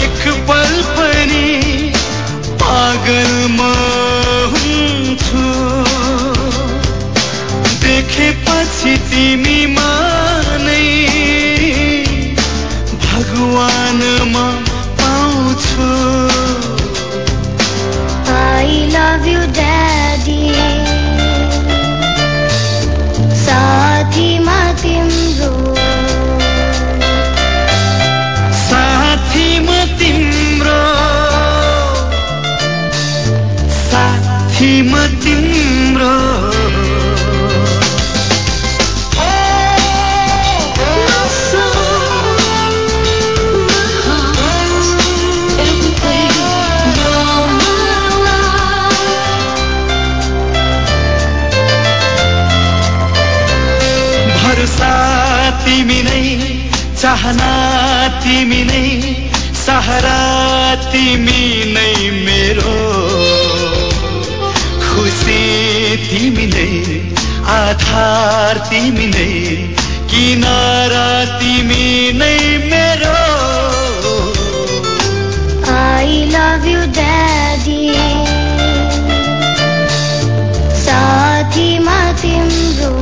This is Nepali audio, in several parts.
एक पल पनि पागल म हुन्छु। देखेपछि तिमीमा नै भगवान म पाउँछु। I love you, life. भरोसा तिमी नै चाहना तिमी नै सहारा तिमी नै मेरो तिमी नै आधार तिमी नै किनारा तिमी नै मेरो। I love you, Daddy. साथीमा तिम्रो।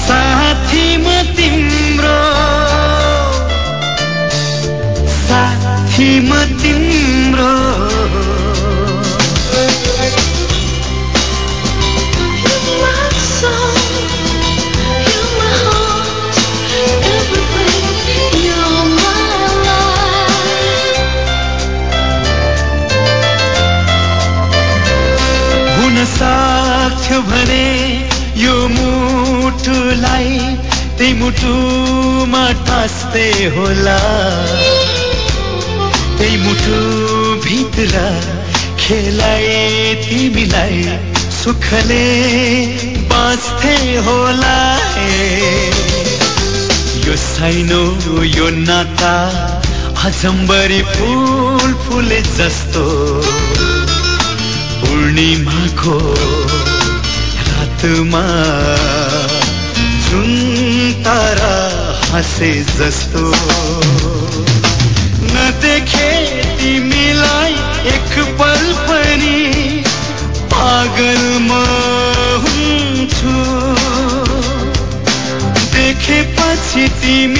साथी म तिम्रो। साथी म तिम्रो। सक्थ्यो भने यो मुटुलाई त्यही मुटुमा टाँस्दै होला। त्यही मुटु भित्र खेलाइ तिमीलाई सुखले बाँच्थे होला यो साइनो यो नाता अजम्बरी फुल फुले जस्तो। पूर्णिमाको रातमा जुन तारा हाँसे जस्तो। नदेखे तिमीलाई एक पल पनि। पागल म हुन्छु। देखेपछि तिमीमा